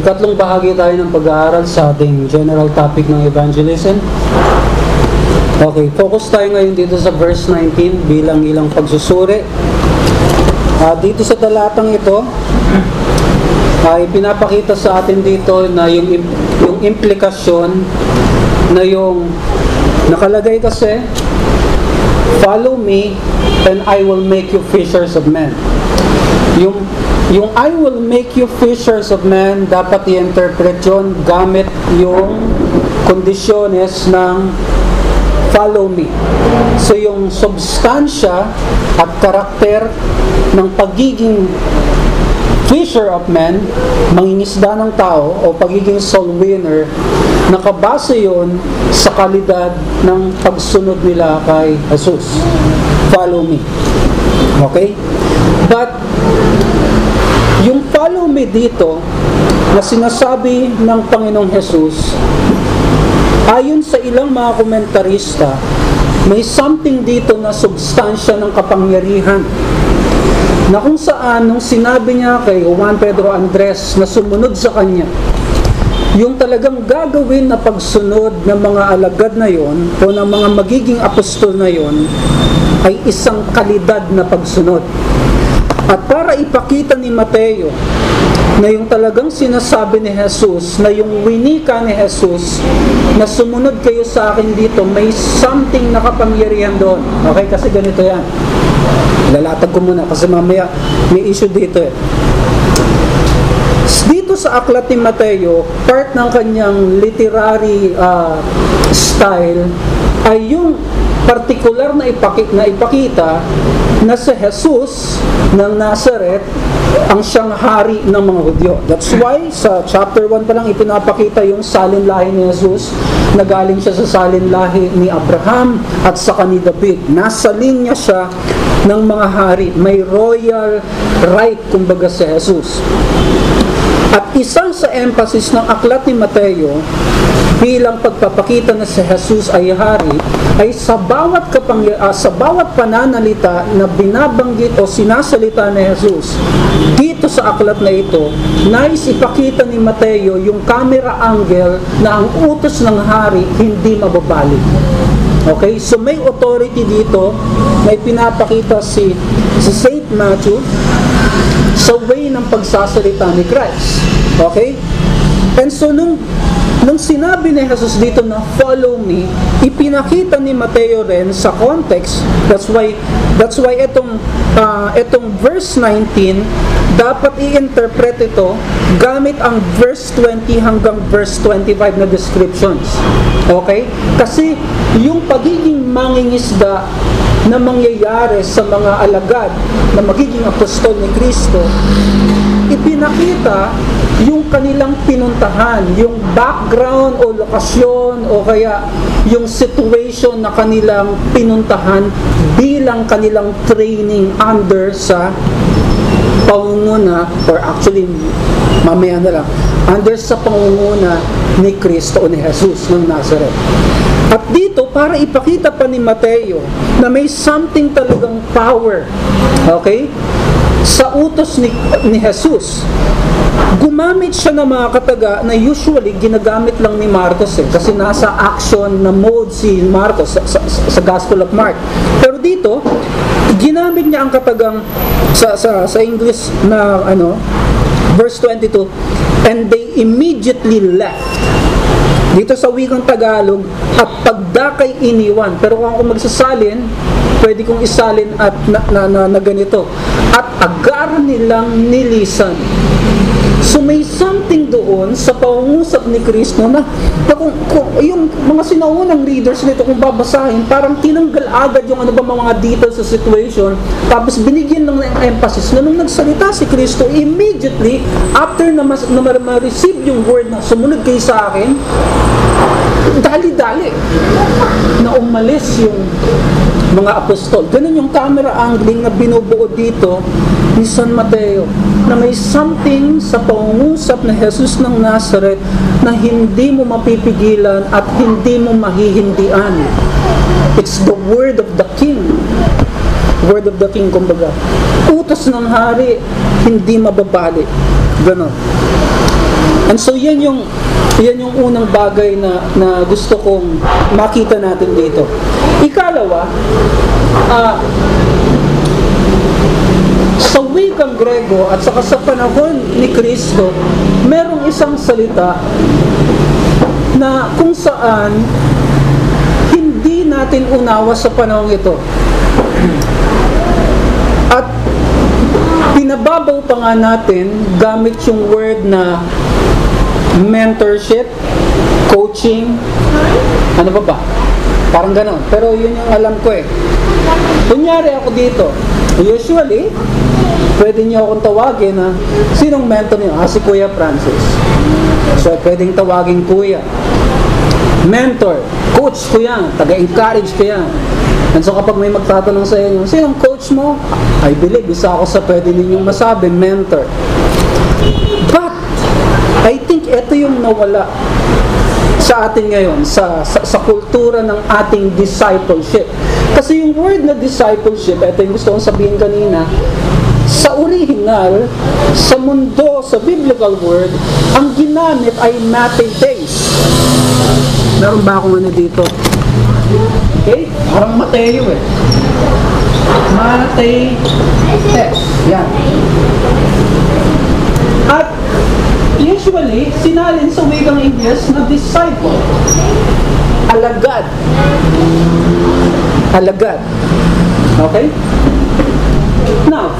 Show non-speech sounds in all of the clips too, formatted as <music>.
Ikatlong bahagi tayo ng pag-aaral sa ating general topic ng evangelism. Okay, focus tayo ngayon dito sa verse 19 bilang ilang pagsusuri. Ah, dito sa talatang ito, ay pinapakita sa atin dito na yung, yung implikasyon na yung nakalagay kasi, Follow me and I will make you fishers of men. Yung, yung I will make you fishers of men, dapat i-interpret yun gamit yung kondisyones ng follow me. So yung substansya at karakter ng pagiging fisher of men, mangingisda ng tao o pagiging soul winner, nakabase yon sa kalidad ng pagsunod nila kay Jesus. Follow me. Okay? But, follow me dito, na sinasabi ng Panginoong Jesus, ayon sa ilang mga komentarista, may something dito na substansya ng kapangyarihan na kung saan nung sinabi niya kay Juan Pedro Andres na sumunod sa kanya, yung talagang gagawin na pagsunod ng mga alagad na yon o ng mga magiging apostol na yon ay isang kalidad na pagsunod. At para ipakita ni Mateo na yung talagang sinasabi ni Jesus, na yung winika ni Jesus, na sumunod kayo sa akin dito, may something na kapangyarihan doon. Okay, kasi ganito yan. Lalatag ko muna kasi mamaya may issue dito eh. Dito sa aklat ni Mateo, part ng kanyang literary uh, style ay yung partikular na, ipaki, na ipakita na si Jesus ng Nazareth ang siyang hari ng mga Hudyo. That's why sa chapter 1 pa lang ipinapakita yung salin lahi ni Jesus na galing siya sa salin lahi ni Abraham at sa ni David. Nasa linya siya ng mga hari. May royal right kumbaga si Jesus. At isang sa emphasis ng aklat ni Mateo bilang pagpapakita na si Jesus ay hari ay sa bawat kapang uh, sa bawat pananalita na binabanggit o sinasalita ni Jesus dito sa aklat na ito nais ipakita ni Mateo yung camera angle na ang utos ng hari hindi mababalik Okay? So may authority dito may pinapakita si si Saint Matthew sa way ng pagsasalita ni Christ. Okay? And so nung Nung sinabi ni Jesus dito na follow me, ipinakita ni Mateo rin sa context. That's why that's why itong uh, itong verse 19 dapat i-interpret ito gamit ang verse 20 hanggang verse 25 na descriptions. Okay? Kasi yung pagiging mangingisda na mangyayari sa mga alagad na magiging apostol ni Kristo, ipinakita yung kanilang pinuntahan, yung background o lokasyon o kaya yung situation na kanilang pinuntahan bilang kanilang training under sa pangunguna or actually mamaya na lang under sa pangunguna ni Kristo o ni Jesus ng Nazareth. At dito, para ipakita pa ni Mateo na may something talagang power, okay, sa utos ni, ni Jesus, gumamit siya ng mga kataga na usually ginagamit lang ni Marcos eh, kasi nasa action na mode si Marcos sa, sa, sa Gospel of Mark. Pero dito, ginamit niya ang katagang sa, sa, sa English na ano, verse 22, and they immediately left dito sa wikang Tagalog, at pagdakay iniwan. Pero kung ako magsasalin, pwede kong isalin at na, na, na, na ganito. At agar nilang nilisan. So may something doon sa pangungusap ni Kristo na, na kung, kung, yung mga sinaunang readers nito kung babasahin, parang tinanggal agad yung ano ba mga details sa situation, tapos binigyan ng emphasis na nung nagsalita si Kristo, immediately, after na, mas, na ma-receive yung word na sumunod kayo sa akin, dali-dali na umalis yung mga apostol. Ganun yung camera angling na binubuo dito ni San Mateo na may something sa pangungusap na Jesus ng Nazareth na hindi mo mapipigilan at hindi mo mahihindian. It's the word of the King. Word of the King, kumbaga. Utos ng hari, hindi mababali. Ganon. And so yan yung yan yung unang bagay na, na gusto kong makita natin dito. Ikalawa, ah, sa wikang Grego at saka sa panahon ni Kristo, merong isang salita na kung saan hindi natin unawa sa panahon ito. At pinababaw pa nga natin gamit yung word na mentorship, coaching, ano ba ba? Parang ganon. Pero yun yung alam ko eh. Kunyari ako dito, usually, pwede niyo akong tawagin na, sinong mentor niyo? Ah, si Kuya Francis. So, pwedeng tawagin Kuya. Mentor, coach ko yan, taga-encourage ko yan. And so kapag may magtatanong sa inyo, sinong coach mo? I believe, isa ako sa pwede ninyong masabi, mentor. But, I yung nawala sa atin ngayon, sa, sa, sa kultura ng ating discipleship. Kasi yung word na discipleship, ito yung gusto kong sabihin kanina, sa original, sa mundo, sa biblical word, ang ginamit ay mathetes. Meron ba akong ano dito? Okay? Parang Mateo eh. Mathetes. Yan. At usually, sinalin sa wikang Ingles na disciple. Alagad. Alagad. Okay? Now,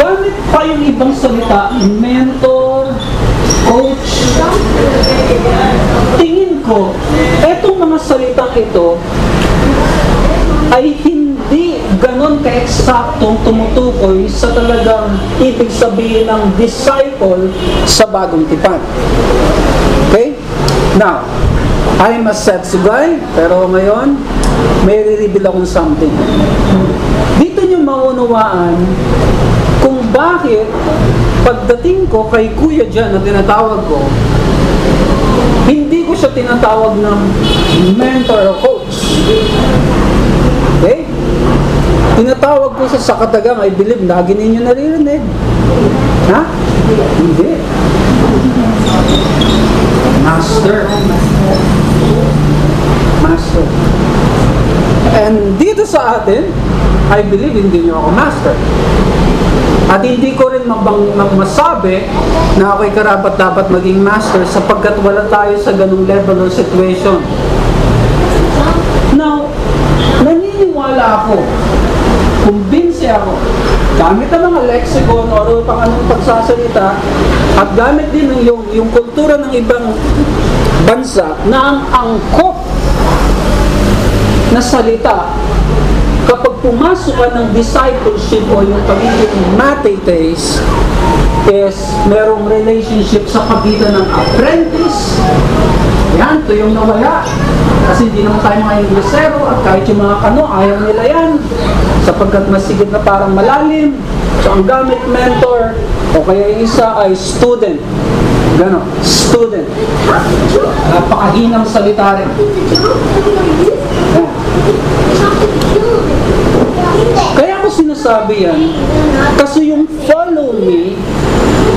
gamit pa yung ibang salita, mentor, coach, tingin ko, etong mga salitang ito ay hindi ganon ka-eksaktong tumutukoy sa talagang ibig sabihin ng disciple sa bagong tipan. Okay? Now, I'm a sets guy, pero ngayon, may re-reveal akong something. Dito nyo maunawaan kung bakit pagdating ko kay Kuya Jan na tinatawag ko, hindi ko siya tinatawag ng mentor o coach. Tinatawag ko sa sakatagang, I believe, lagi ninyo naririnig. Ha? Hindi. Master. Master. And dito sa atin, I believe hindi nyo ako master. At hindi ko rin mabang, masabi na ako'y karapat dapat maging master sapagkat wala tayo sa ganung level of situation. Now, naniniwala ako, kumbinse ako, gamit ang mga lexicon o pang anong pagsasalita, at gamit din ng yung, yung kultura ng ibang bansa na ang angkop na salita. Kapag pumasok ka ng discipleship o yung pagiging matetes is merong relationship sa pagitan ng apprentice yan, ito yung nawala kasi hindi naman tayo mga Inglesero at kahit yung mga kano, ayaw nila yan sapagkat masigit na parang malalim so ang gamit mentor o kaya isa ay student Gano? Student. Napakahinang salita rin. Kaya ko sinasabi yan, kasi yung follow me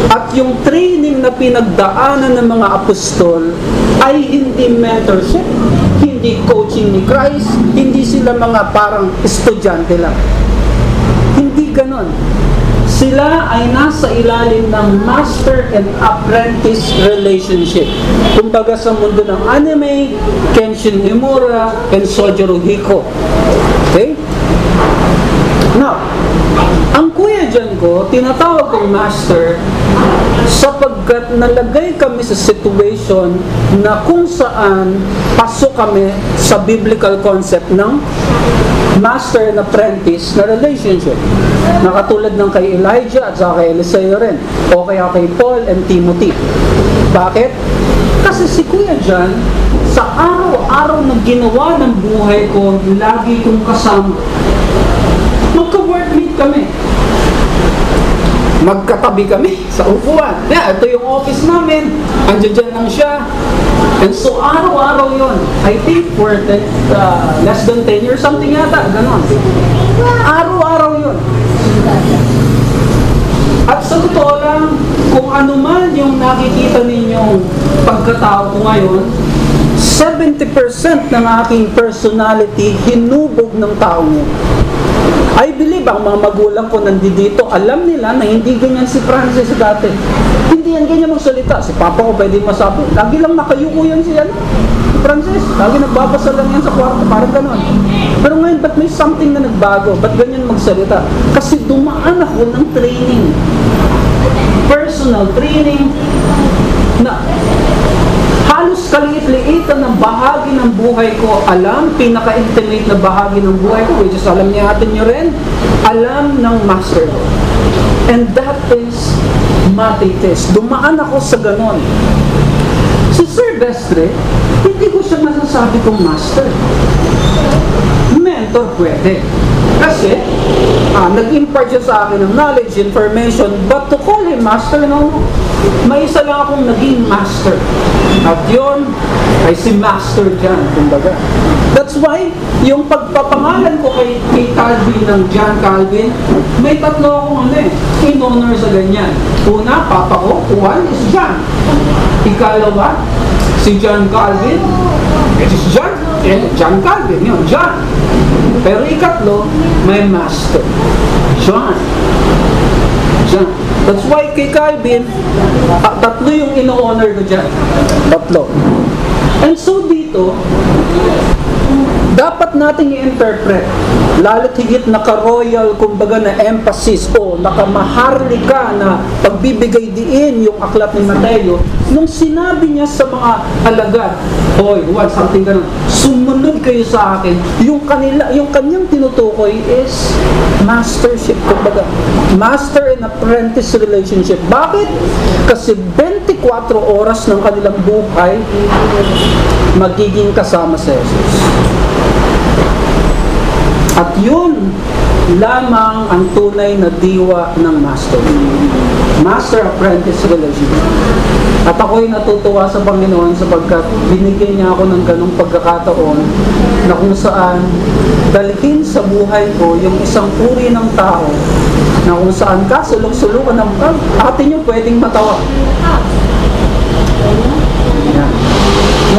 at yung training na pinagdaanan ng mga apostol ay hindi mentorship, hindi coaching ni Christ, hindi sila mga parang estudyante lang. Hindi ganon. Sila ay nasa ilalim ng master and apprentice relationship. Kumbaga sa mundo ng anime, Kenshin Himura, and Sojiro Hiko. Okay? Now, ang kuya dyan ko, tinatawag kong master sapagkat nalagay kami sa situation na kung saan pasok kami sa biblical concept ng master and apprentice na relationship. Nakatulad ng kay Elijah at saka kay Eliseo rin. O kaya kay Paul and Timothy. Bakit? Kasi si Kuya John, sa araw-araw na ginawa ng buhay ko, lagi kong kasama. Kami. Magkatabi kami sa upuan. Yeah, ito yung office namin. Andiyan dyan lang siya. And so, araw-araw yon I think for the, uh, less than 10 years, something yata. Ganon. Araw-araw yon At sa totoo lang, kung ano man yung nakikita ninyong pagkatao ko ngayon, 70% ng aking personality hinubog ng tao niya. I believe ang mga magulang ko nandito, alam nila na hindi ganyan si Francis dati. Hindi yan ganyan magsalita. Si Papa ko pwede masabi. Lagi lang nakayuko yan si ano, Francis. Lagi nagbabasa lang yan sa kwarto, parang ganon. Pero ngayon, ba't may something na nagbago? Ba't ganyan magsalita? Kasi dumaan ako ng training. Personal training na kaliit-liitan ng bahagi ng buhay ko, alam, pinaka-intimate na bahagi ng buhay ko, which is alam niya atin nyo rin, alam ng master. And that is matitis. Dumaan ako sa ganon. Si Sir Bestre, hindi ko siya masasabi kong master. Mentor pwede. Kasi, ah, nag-impart siya sa akin ng knowledge, information, but to call him master, no, may isa lang akong naging master. At yun, ay si Master John, kumbaga. That's why, yung pagpapangalan ko kay, kay Calvin ng John Calvin, may tatlo akong ano eh, in honor sa ganyan. Una, papa ko, one is John. Ikalawa, si John Calvin, it is John, eh, John Calvin, yun, John. Pero ikatlo, may master. John. John. That's why kay Calvin, ah, tatlo yung ino-honor ko dyan. Tatlo. And so dito, nating i-interpret lalo't higit naka-royal kumbaga na emphasis o nakamaharlika na pagbibigay diin yung aklat ni Mateo nung sinabi niya sa mga alagad Hoy, what, something ganun. Sumunod kayo sa akin. Yung kanila, yung kanyang tinutukoy is mastership kumbaga master and apprentice relationship. Bakit? kasi 24 oras ng kanilang buhay magiging kasama sa Jesus at yun lamang ang tunay na diwa ng master. Master-apprentice relationship. At ako'y natutuwa sa Panginoon sapagkat binigyan niya ako ng ganong pagkakataon na kung saan dalhin sa buhay ko yung isang uri ng tao na kung saan ka sulong-sulungan ng ah, atin yung pwedeng matawa. Yan.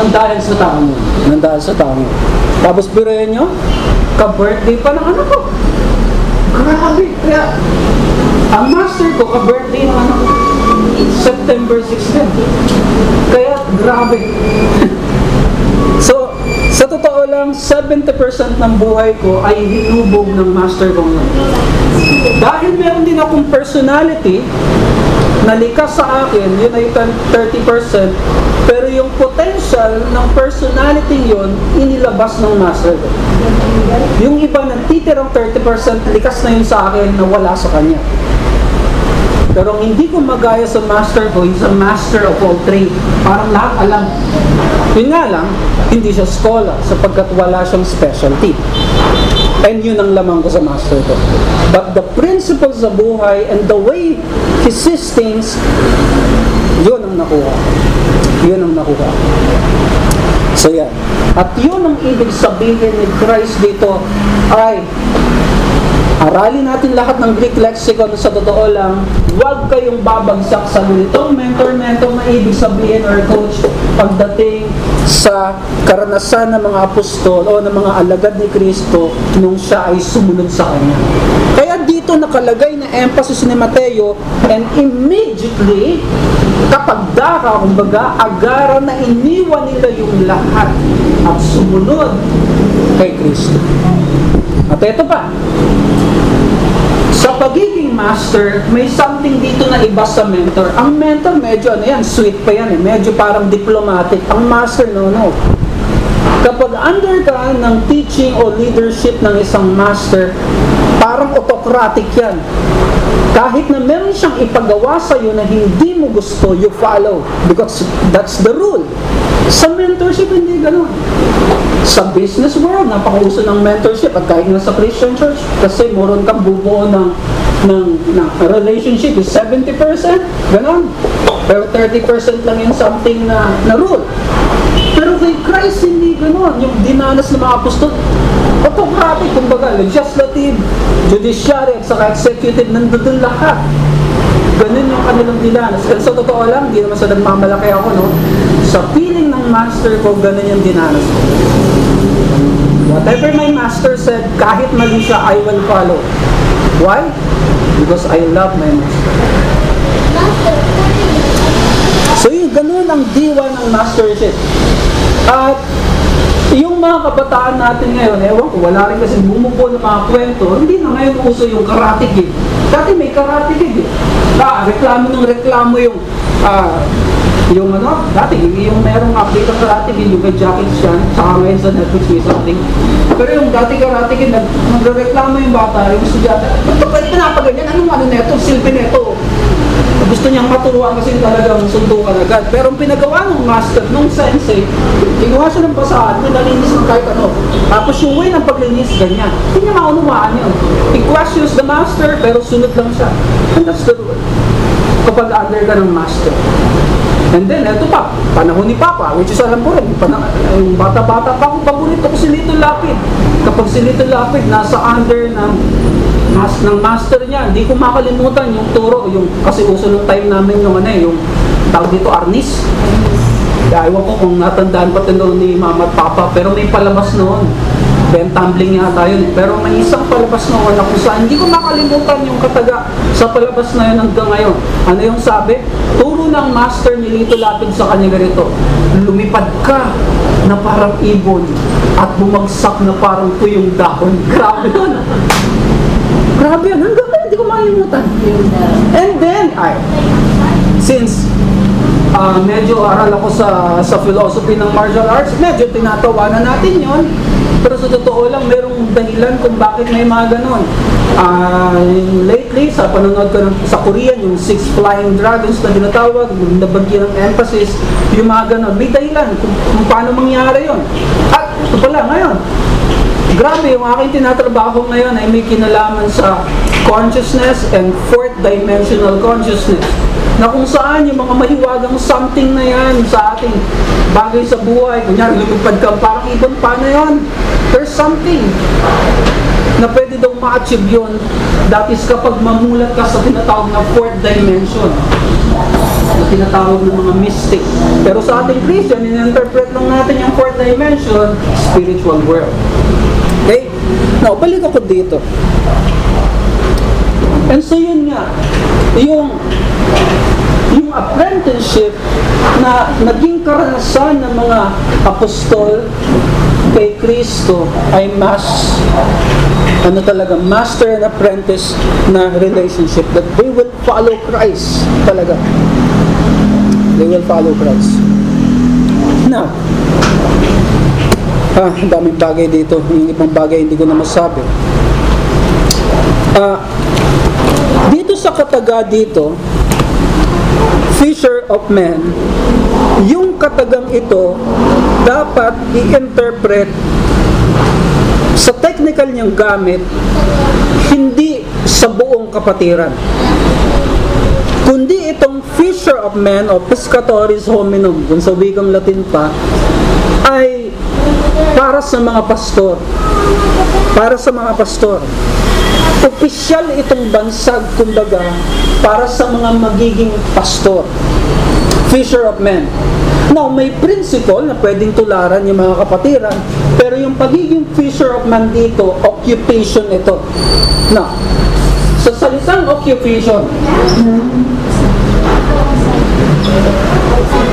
Yan dahil sa tao mo. Yan dahil sa tao mo. Tapos biruin nyo, ka-birthday pa ng anak ko. Grabe. Kaya, ang master ko, ka-birthday ng anak ko. September 16. Kaya, grabe. <laughs> so, sa totoo lang, 70% ng buhay ko ay hinubog ng master ko ngayon. Dahil meron din akong personality, na likas sa akin, yun ay 30%, pero yung potential ng personality yun, inilabas ng master ko. Yung iba nagtitirang 30%, likas na yun sa akin na wala sa kanya. Pero hindi ko magaya sa master ko, he's a master of all trade. Parang lahat alam. Yun nga lang, hindi siya scholar sapagkat wala siyang specialty. And yun ang lamang ko sa master ko. But the principles sa buhay and the way he sees things, yun ang nakuha. Yun ang nakuha. So yan. At yun ang ibig sabihin ni Christ dito ay Aralin natin lahat ng Greek lexicon sa totoo lang, huwag kayong babagsak sa ganitong mentor-mentor na ibig sabihin or coach pagdating sa karanasan ng mga apostol o ng mga alagad ni Kristo nung siya ay sumunod sa Kanya. Kaya dito nakalagay na emphasis ni Mateo and immediately kapag daka, kumbaga, agara na iniwan nila yung lahat at sumunod kay Kristo. At ito pa, sa pagiging master, may something dito na iba sa mentor. Ang mentor, medyo ano yan, sweet pa yan eh. Medyo parang diplomatic. Ang master, no, no. Kapag under ka ng teaching o leadership ng isang master, parang autocratic yan. Kahit na meron siyang ipagawa sa iyo na hindi mo gusto, you follow. Because that's the rule. Sa mentorship, hindi ganun. Sa business world, napakauso ng mentorship at kahit nga sa Christian church, kasi moron kang bubuo ng, ng, ng relationship is 70%, ganun. Pero 30% lang yung something na, na rule. Pero kay Christ, hindi ganun. Yung dinanas ng mga apostol, autocratic, kumbaga, legislative, judiciary, at saka executive, nandun lahat. Ganun yung kanilang dinanas. Kasi sa totoo lang, hindi naman sa nagmamalaki ako, no? Sa feeling ng master ko, ganun yung dinanas ko. Whatever my master said, kahit mali siya, I will follow. Why? Because I love my master. So yung ganun ang diwa ng mastership. At yung mga kabataan natin ngayon, ewan ko, wala rin kasi bumubo ng mga kwento, hindi na ngayon uso yung karate kid. Dati may karate kid eh. Ah, reklamo ng reklamo yung, ah, yung ano, dati yung merong update ng karate kid, yung kay Jackie Chan, saka ngayon sa Netflix may something. Pero yung dati karate kid, nag, nagreklamo yung bata, yung estudyante, ba't ba pinapaganyan? Anong ano neto? Silbi neto? Gusto niyang maturuan kasi talagang sundukan agad. Pero ang pinagawa ng master, nung sensei, ginawa siya ng basahan, nalinis ng kahit ano. Tapos yung way ng paglinis, ganyan. Hindi niya maunawaan yun. He questions the master, pero sunod lang siya. And that's the rule. Kapag under ka ng master. And then, eto pa, panahon ni Papa, which is alam ko rin, yung bata-bata pa ako, paborito ko si Lito Lapid. Kapag si Lito Lapid nasa under ng mas ng master niya, hindi ko makalimutan yung turo, yung kasi uso nung time namin yung ano eh, yung tawag dito arnis. Kaya ewan ko kung natandaan pa ito ni mama at papa, pero may palabas noon. Ben tumbling yata yun. Pero may isang palabas noon na kung saan hindi ko makalimutan yung kataga sa palabas na yun hanggang ngayon. Ano yung sabi? Turo ng master ni Lito Lapid sa kanya ganito, lumipad ka na parang ibon at bumagsak na parang tuyong dahon. <laughs> Grabe yun. Grabe yun. Hanggang ngayon, hindi ko makalimutan. And then, ay, since uh, medyo aral ako sa sa philosophy ng martial arts, medyo tinatawanan natin yon. Pero sa totoo lang, merong dahilan kung bakit may mga ganon. Uh, lately, sa panonood ko ng, sa Korean, yung Six Flying Dragons na dinatawag, nabagyan ng emphasis, yung mga ganon, may dahilan kung, kung paano mangyari yon. At ito pala, ngayon, Grabe, yung aking tinatrabaho ngayon ay may kinalaman sa consciousness and fourth dimensional consciousness na kung saan yung mga mahiwagang something na yan sa ating bagay sa buhay, kunyari lumipad ka, parang ibon, paano yun? There's something na pwede daw ma-achieve yun. That is kapag mamulat ka sa tinatawag na fourth dimension na tinatawag ng mga mystic. Pero sa ating Christian, in-interpret lang natin yung fourth dimension, spiritual world. Now, balik ako dito. And so yun nga, yung yung apprenticeship na naging karanasan ng mga apostol kay Kristo ay mas ano talaga, master and apprentice na relationship that they will follow Christ talaga. They will follow Christ. Now, Ah, daming bagay dito. Yung ibang bagay hindi ko na masabi. Ah, dito sa kataga dito, fisher of men, yung katagang ito dapat i-interpret sa technical niyang gamit hindi sa buong kapatiran kundi itong fisher of men o pescatoris hominum kung sa wikang Latin pa ay para sa mga pastor. Para sa mga pastor. Opisyal itong bansag, kumbaga, para sa mga magiging pastor. Fisher of men. Now, may principle na pwedeng tularan yung mga kapatiran, pero yung pagiging fisher of man dito, occupation ito. Now, sa salitang occupation,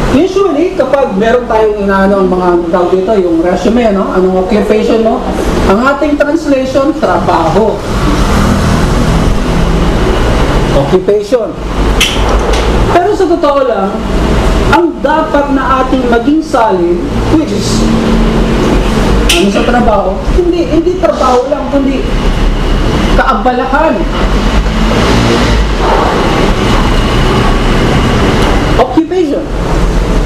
Usually, kapag meron tayong inaano ang mga tawag dito, yung resume, no? anong occupation mo, ang ating translation, trabaho. Occupation. Pero sa totoo lang, ang dapat na ating maging salin, which is, ano sa trabaho, hindi, hindi trabaho lang, kundi kaabalahan. Occupation.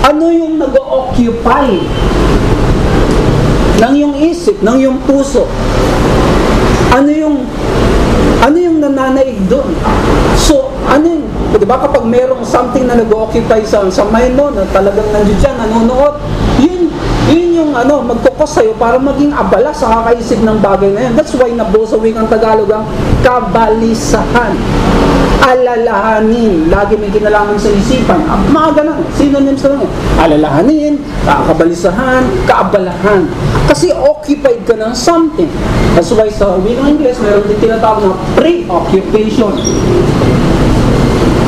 Ano yung nag-occupy ng yung isip, ng yung puso? Ano yung ano yung nananaig doon? So, ano yung, di ba kapag merong something na nag-occupy sa, sa mind mo, na talagang nandiyan dyan, nanonood, yun, Yun yung ano, magkukos sa'yo para maging abala sa kakaisip ng bagay na yan. That's why nabuo sa wikang Tagalog ang kabalisahan. Alalahanin. Lagi may kinalaman sa isipan. Ah, mga ganun. Synonyms lang. eh. Alalahanin, kabalisahan, kaabalahan. Kasi occupied ka ng something. That's why sa wikang Ingles, meron din tinatawag na preoccupation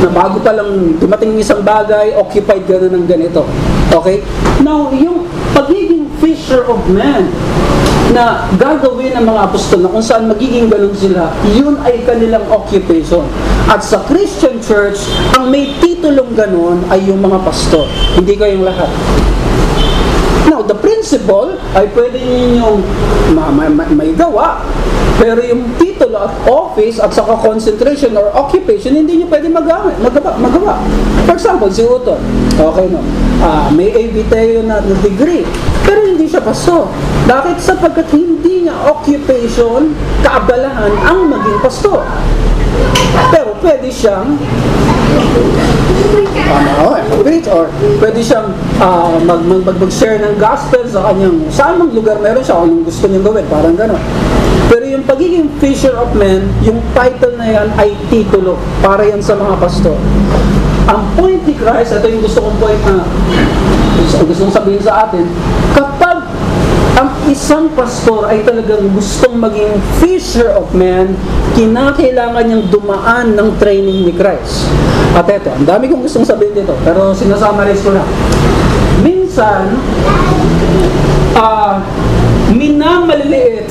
na bago pa lang dumating isang bagay, occupied ka na ng ganito. Okay? Now, yung pagiging fisher of men na gagawin ng mga apostol na kung saan magiging ganun sila, yun ay kanilang occupation. At sa Christian church, ang may titulong ganun ay yung mga pastor. Hindi kayong lahat. Now, the principle ay pwede ninyong ma- ma- ma- may gawa, pero yung titulo at office at saka concentration or occupation, hindi niyo pwede magamit, magawa, magawa. For example, si Uton, okay no, ah, may ABTeo na, na degree, hindi siya pastor. Bakit? Sapagkat hindi niya occupation, kaabalahan ang maging pastor. Pero pwede siyang preach or pwede siyang ah, mag, mag, mag, mag-share ng gospel sa kanyang saan mang lugar meron siya anong gusto niyang gawin parang gano'n pero yung pagiging fisher of men yung title na yan ay titulo para yan sa mga pastor ang point ni Christ ito yung gusto kong point na gusto kong sabihin sa atin kapag ang isang pastor ay talagang gustong maging fisher of men, kinakailangan niyang dumaan ng training ni Christ. At eto, ang dami kong gustong sabihin dito, pero sinasummarize ko lang. Minsan, ah, minamaliliit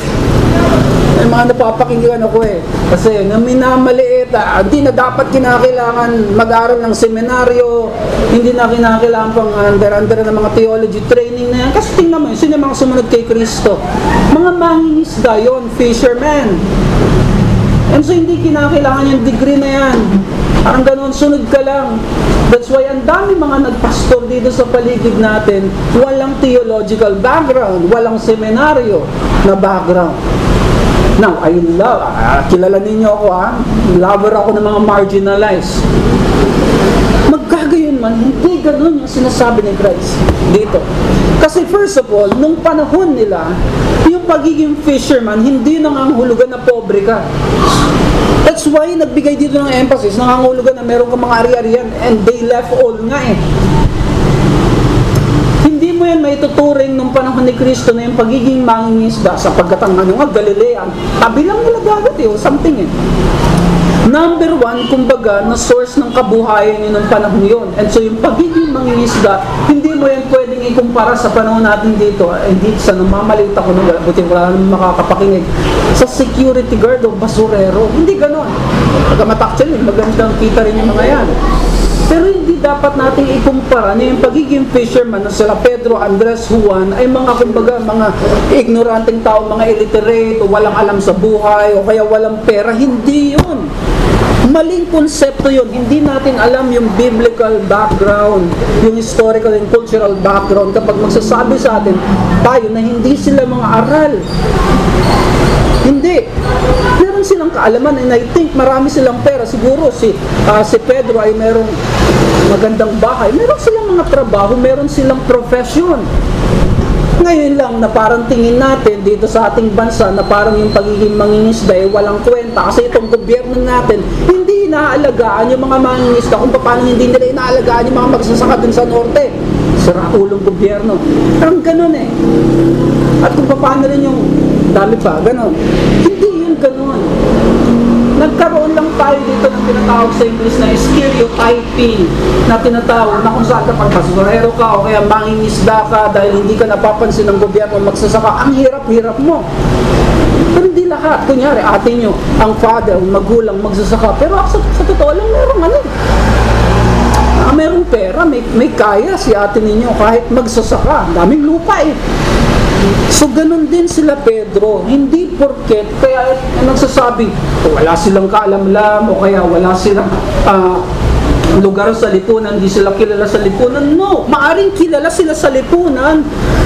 may mga napapakinggan ako eh. Kasi na minamaliit, ah, hindi na dapat kinakailangan mag-aral ng seminaryo, hindi na kinakailangan pang under-under ng mga theology training na yan. Kasi tingnan mo sino mga sumunod kay Kristo? Mga mangingisda yun, fishermen. And so hindi kinakailangan yung degree na yan. Parang ganun, sunod ka lang. That's why ang dami mga nagpastor dito sa paligid natin, walang theological background, walang seminaryo na background. Now, I love, ah, kilala ninyo ako ha, lover ako ng mga marginalized. Magkagayon man, hindi ganun yung sinasabi ni Christ dito. Kasi first of all, nung panahon nila, yung pagiging fisherman, hindi nangangahulugan na pobre ka. That's why nagbigay dito ng emphasis, nangangahulugan na meron kang mga ari-arian and they left all nga eh. Mo yan may tuturing nung panahon ni Kristo na yung pagiging mangingisda sapagkat ang ano nga, Galilean, tabi lang nila dagat eh, something eh. Number one, kumbaga, na source ng kabuhayan yun ng panahon yun. And so yung pagiging mangingisda, hindi mo yan pwedeng ikumpara sa panahon natin dito. Eh, Hindi sa namamalit ako nung buti wala naman makakapakinig. Sa security guard o basurero. Hindi ganon. Pagkamat actually, magandang kita rin yung mga yan. Pero hindi dapat nating ikumpara na yung pagiging fisherman na sila Pedro, Andres, Juan ay mga kumbaga mga ignoranteng tao, mga illiterate o walang alam sa buhay o kaya walang pera. Hindi yun. Maling konsepto yun. Hindi natin alam yung biblical background, yung historical and cultural background kapag magsasabi sa atin tayo na hindi sila mga aral. Hindi. Meron silang kaalaman and I think marami silang pera. Siguro si, ah, si Pedro ay merong magandang bahay. Meron silang mga trabaho, meron silang profession. Ngayon lang na parang tingin natin dito sa ating bansa na parang yung pagiging mangingisda ay walang kwenta kasi itong gobyerno natin hindi inaalagaan yung mga mangingisda kung paano hindi nila inaalagaan yung mga magsasaka dun sa norte. Sira ulong gobyerno. Parang ganun eh. At kung paano rin yung dami pa, ganun. Hindi yun ganun. Nagkaroon lang tayo dito ng tinatawag sa English na stereotyping na tinatawag na kung saan kapag basurero ka o kaya mangingisda ka dahil hindi ka napapansin ng gobyerno magsasaka, ang hirap-hirap mo. Pero hindi lahat. Kunyari, atin nyo, ang father, ang magulang, magsasaka. Pero sa, sa totoo lang, merong ano eh. Ah, merong pera, may, may kaya si ate ninyo kahit magsasaka. Ang daming lupa eh. So, ganun din sila Pedro. Hindi porket, kaya eh, nagsasabi, wala silang kaalam-lam o kaya wala silang ah, lugar sa lipunan, hindi sila kilala sa lipunan. No, maaring kilala sila sa lipunan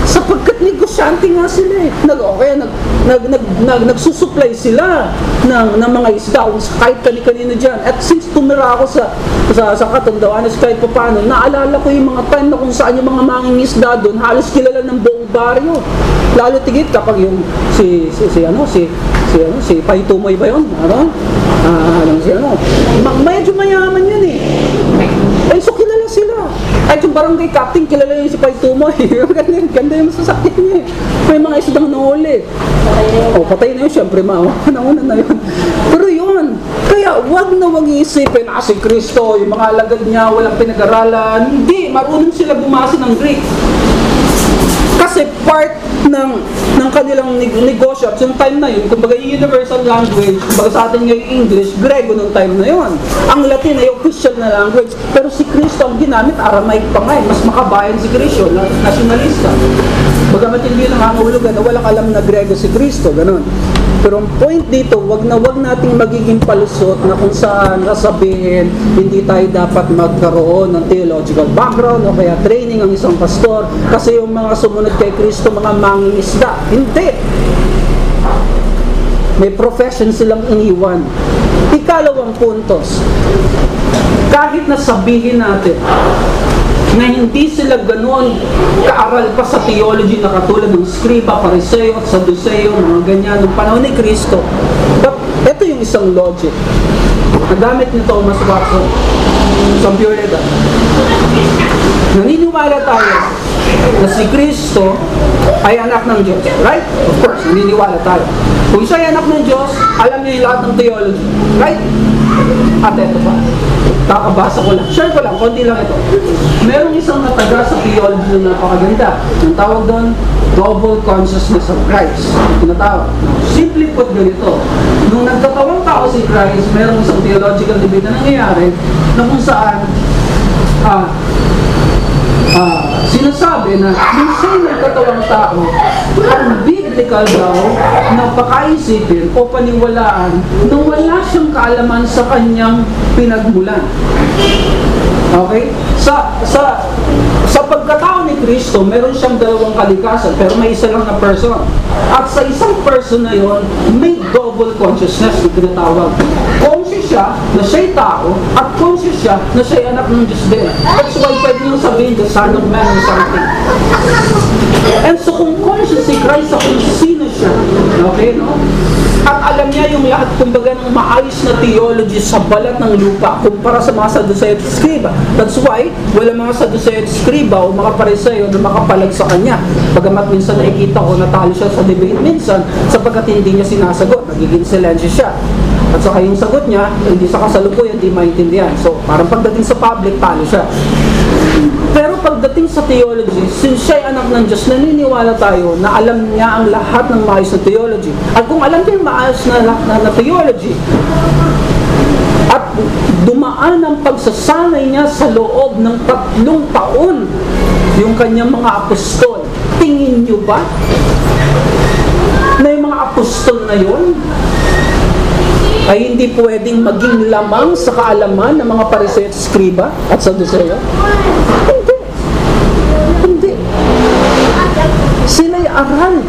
sapagkat negosyante nga sila eh. Nag, o kaya nag, nag, nag, nag, nagsusupply sila ng, ng mga isda o kahit kani-kanino dyan. At since tumira ako sa, sa, sa Katandawaan, kahit pa paano, naalala ko yung mga time na kung saan yung mga mangingisda doon, halos kilala ng buong baryo. Lalo tigit kapag yung si si, si ano si si ano si Pai Tumoy ba yun? Ano? Ah, ano si ano? Medyo mayaman yun eh. Ay, so kilala sila. Ay, yung barangay captain, kilala yun si Pai Tumoy. <laughs> ganda, ganda yung sasakit niya eh. May mga isdang nahuli. O, patay na yun, syempre, ma. <laughs> Nauna na yun. Pero yun, kaya wag na wag iisipin, ah, si Kristo, yung mga alagad niya, walang pinag-aralan. Hindi, marunong sila bumasa ng Greek. Kasi part ng ng kanilang neg- negosyo at yung time na yun, kumbaga universal language, kumbaga sa atin ngayon English, Grego nung time na yun. Ang Latin ay official na language. Pero si Kristo ang ginamit, Aramaic pa nga eh. Mas makabayan si Kristo, na- nationalista. Bagamat hindi nangangahulugan na walang alam na Grego si Kristo, ganun. Pero ang point dito, wag na wag nating magiging palusot na kung saan sasabihin hindi tayo dapat magkaroon ng theological background o kaya training ang isang pastor kasi yung mga sumunod kay Kristo mga mangingisda. Hindi! May profession silang iniwan. Ikalawang puntos, kahit na sabihin natin na hindi sila ganoon kaaral pa sa theology na katulad ng Scriba, Pariseo at Sadduceo, mga ganyan, ng panahon ni Kristo. But ito yung isang logic. Nagamit nito Thomas Watson sa Pure Edad. Naniniwala tayo na si Kristo ay anak ng Diyos. Right? Of course, naniniwala tayo. Kung siya ay anak ng Diyos, alam niyo yung lahat ng theology. Right? At ito pa. Kakabasa ko lang. Share ko lang, konti lang ito. Merong isang nataga sa theology na napakaganda. Ang tawag doon, double consciousness of Christ. Tinatawag. Simply put ganito, nung nagkatawang tao si Christ, merong isang theological debate na nangyayari na kung saan ah, ah, sinasabi na siya'y nagkatawang tao, ang biblical daw na pakaisipin o paniwalaan na wala siyang kaalaman sa kanyang pinagmulan. Okay? Sa sa sa pagkatao ni Kristo, meron siyang dalawang kalikasan, pero may isa lang na person. At sa isang person na yon, may double consciousness na tinatawag. Conscious siya na siya'y tao, at conscious siya na siya'y anak ng Diyos din. That's why pwede nyo sabihin, the Son of Man or something. And so kung conscious si Christ kung sino siya, okay, no? At alam niya yung lahat, kumbaga, ng maayos na theology sa balat ng lupa kumpara sa mga Sadduceo at Scriba. That's why, wala mga Sadduceo at Scriba o mga Pariseo na makapalag sa kanya. Pagamat minsan nakikita ko natalo siya sa debate minsan sapagkat hindi niya sinasagot, nagiging silensyo siya. At saka yung sagot niya, hindi sa kasalukuyan, hindi maintindihan. So, parang pagdating sa public, talo siya. Pero pagdating sa theology, since siya anak ng Diyos, naniniwala tayo na alam niya ang lahat ng maayos na theology. At kung alam niya yung maayos na, na, na, na theology, at dumaan ang pagsasanay niya sa loob ng tatlong taon yung kanyang mga apostol. Tingin niyo ba na yung mga apostol na yun ay hindi pwedeng maging lamang sa kaalaman ng mga pariseo at skriba at saduseo? Hindi. Hindi. Sila'y aral.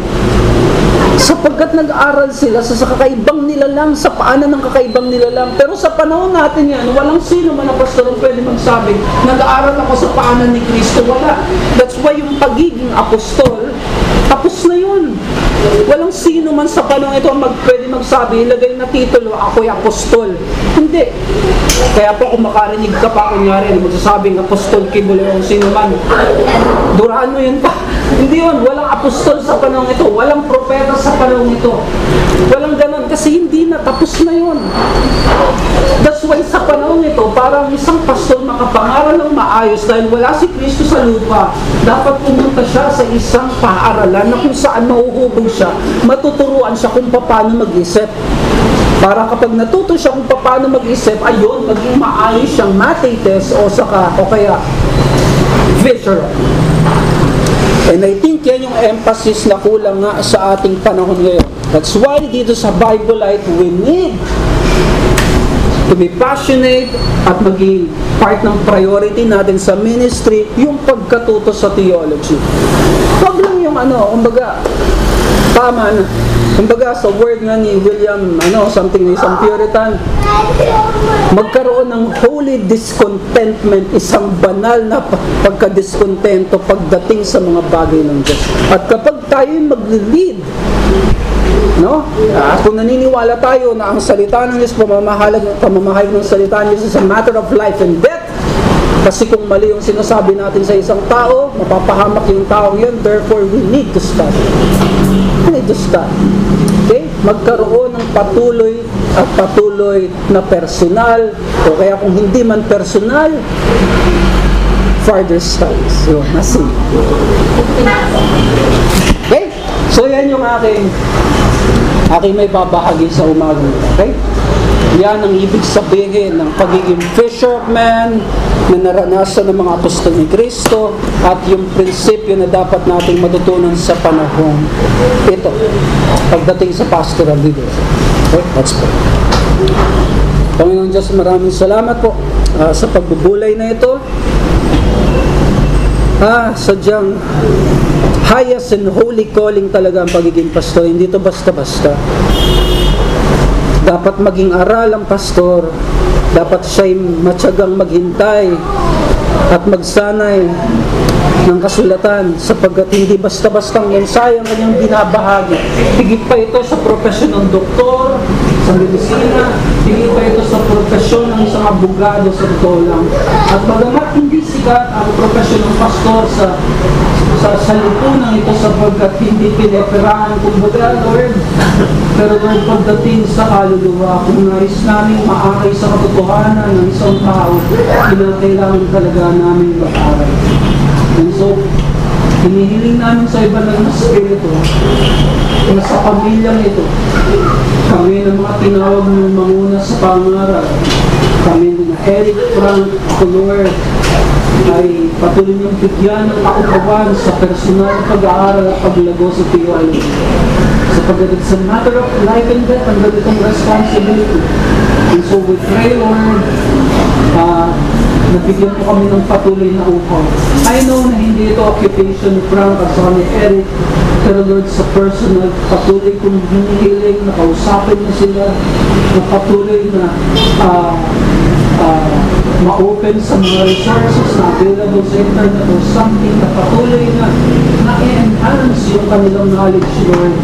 Sapagkat nag-aral sila sa, kakaibang nilalang, sa paanan ng kakaibang nilalang. Pero sa panahon natin yan, walang sino man na pastor ang pwede magsabi, nag-aaral ako sa paanan ni Kristo. Wala. That's why yung pagiging apostol, tapos na yun. Walang sino man sa panahon ito ang mag, pwede magsabi, ilagay na titulo, ako'y apostol. Hindi. Kaya po kung makarinig ka pa, kunyari, magsasabing apostol kibule o sino man, duraan mo yun pa. <laughs> Hindi yun, walang apostol sa panahon ito, walang propeta sa panahon ito. Walang ganon, kasi hindi na, tapos na yun. That's why sa panahon ito, parang isang pastor makapangaral ng maayos dahil wala si Kristo sa lupa, dapat pumunta siya sa isang paaralan na kung saan mahuhubog siya, matuturuan siya kung paano mag-isip. Para kapag natuto siya kung paano mag-isip, ayun, maging maayos siyang matetes o saka, o kaya visceral. And I think yan yung emphasis na kulang nga sa ating panahon ngayon. That's why dito sa Bible Light, we need to be passionate at maging part ng priority natin sa ministry, yung pagkatuto sa theology. Huwag lang yung ano, kumbaga, tama na. Kumbaga sa word nga ni William, ano, something na isang Puritan, magkaroon ng holy discontentment, isang banal na pa- pagkadiskontento pagdating sa mga bagay ng Diyos. At kapag tayo mag-lead, no? Ah, kung naniniwala tayo na ang salita ng Diyos, pamamahalag, pamamahayag ng salita ng Diyos is a matter of life and death, kasi kung mali yung sinasabi natin sa isang tao, mapapahamak yung taong yun, therefore we need to stop. Need to stop. Okay? Magkaroon ng patuloy at patuloy na personal, o kaya kung hindi man personal, farther studies. Yun, nasi. Okay? So yan yung aking aking may babahagi sa umaga. Okay? Yan ang ibig sabihin ng pagiging fisherman na naranasan ng mga apostol ni Kristo at yung prinsipyo na dapat nating matutunan sa panahon ito pagdating sa pastoral leadership. Okay, let's pray. Panginoon Diyos, maraming salamat po ah, sa pagbubulay na ito. Ah, sadyang highest and holy calling talaga ang pagiging pastor. Hindi to basta-basta. Dapat maging aral ang pastor. Dapat siya'y matyagang maghintay at magsanay ng kasulatan sapagkat hindi basta-bastang mensahe ang kanyang binabahagi. Higit pa ito sa profesyon ng doktor, sa medisina, higit pa ito sa profesyon ng isang abogado sa totoo. At bagamat hindi sikat ang profesyon ng pastor sa sa, sa lipunan ito sapagkat hindi pineperahan kumbaga Lord. Pero Lord pagdating sa kaluluwa kung nais namin maaray sa katotohanan ng isang tao kinakailangan talaga namin mag-aral. And so hinihiling namin sa iba ng Espiritu na sa pamilyang ito kami ng mga tinawag ng manguna sa pangarap kami na Eric Frank ako Lord ay patuloy niyong bigyan ng kaupawan sa personal na pag-aaral at paglago sa theology. Sapagkat it's a matter of life and death ang ganitong responsibility. And so we pray, Lord, nabigyan po kami ng patuloy na upaw. I know na hindi ito occupation ni Frank at saka ni Eric, pero Lord, sa personal, patuloy kong hinihiling na kausapin niyo sila, na patuloy na uh, uh, ma-open sa mga resources na available sa internet or something na patuloy na na-enhance yung kanilang knowledge, Lord,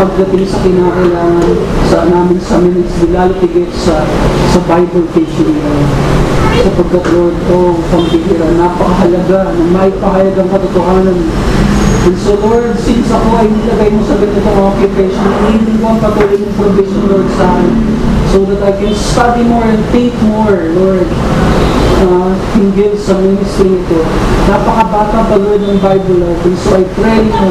pagdating sa kinakailangan sa namin sa minutes, lalo tigit sa, sa Bible teaching, Lord. Sapagkat, Lord, oh, pambihira, napakahalaga na may pahayag ang katotohanan. And so Lord, since ako ay nilagay mo sa ganitong occupation, hinihiling ko ang patuloy mong provision, Lord, sa akin so that I can study more and think more, Lord, uh, hinggil sa ministry ito. Napakabata pa, Lord, ng Bible natin. So I pray na,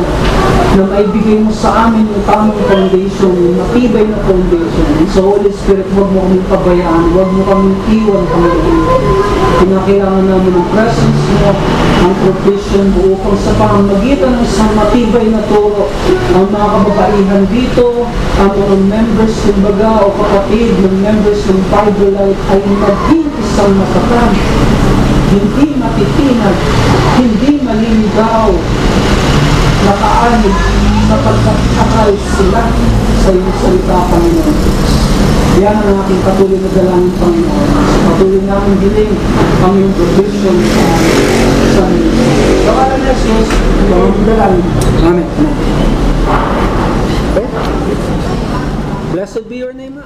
na maibigay mo sa amin yung tamang foundation, yung matibay na foundation. So Holy Spirit, huwag mo kaming pabayaan, huwag mo kaming iwan, Panginoon. Kinakailangan namin ng presence mo, ang provision mo upang sa pamamagitan ng isang matibay na turo, ang mga kababaihan dito, ang mga members, kumbaga, o kapatid ng members ng Bible Life ay maging isang matatag, hindi matitinag, hindi maliligaw, nakaanig, napagkakakal sila sa iyong salita, Panginoon. Yan ang aking patuloy na dalangin, Panginoon. Sa patuloy namin hiling ang iyong provision sa sa amin. Sa kalan ni Jesus, ang dalangin. Amen. Okay? Blessed be your name.